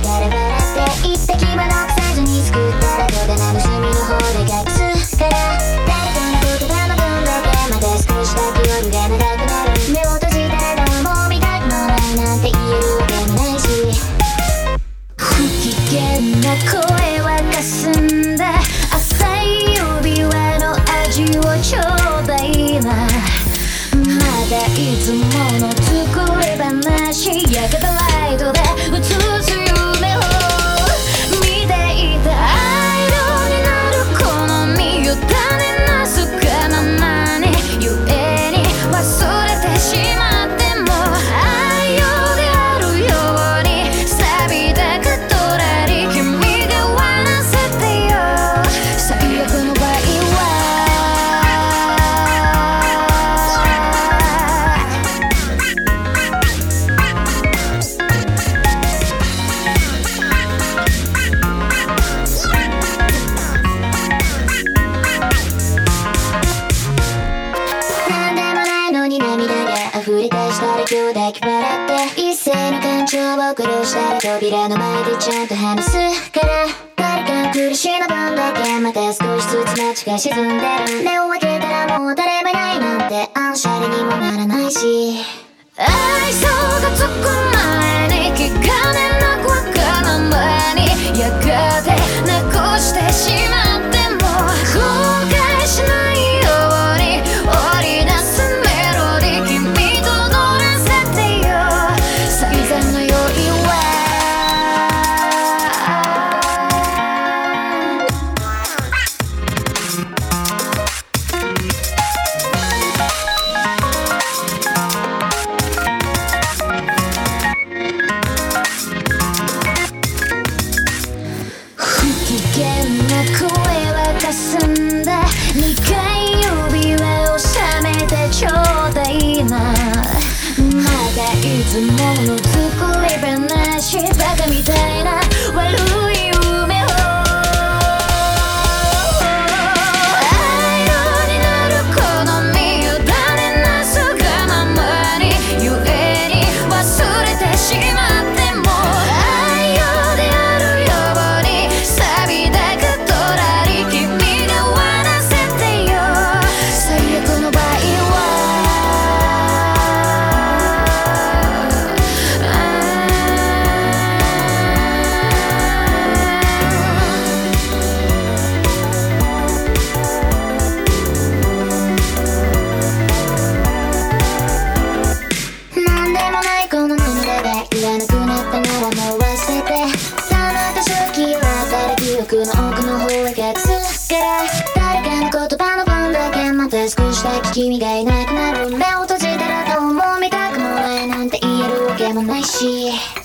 ガラガラって言って抱き笑って一斉に感情を殺したら扉の前でちゃんと話すから誰か苦しいの分だけまた少しずつ街が沈んでる目を開けたらもう誰もいないなんてあんしゃれにもならないし愛想がつく前だい少しだけ君がいなくなる目を閉じたら顔も見たくもないなんて言えるわけもないし。